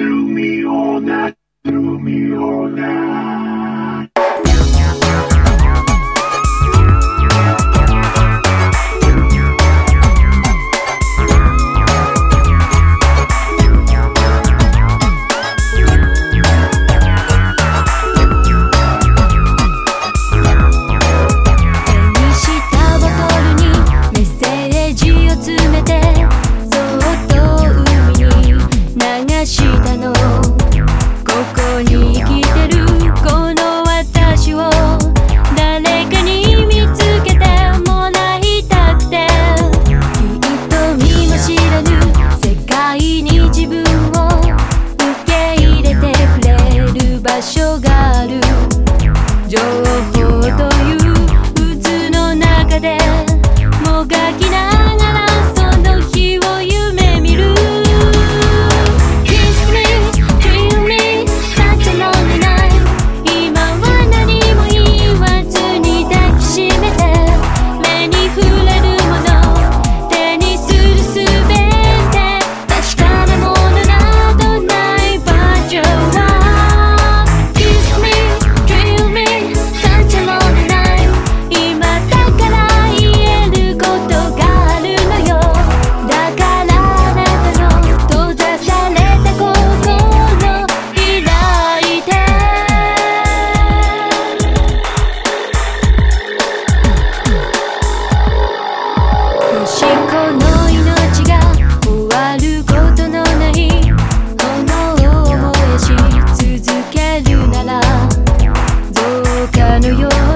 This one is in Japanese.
through me all night, through me all night.「らぬ世界に自分を受け入れてくれる場所がある」「情 New York.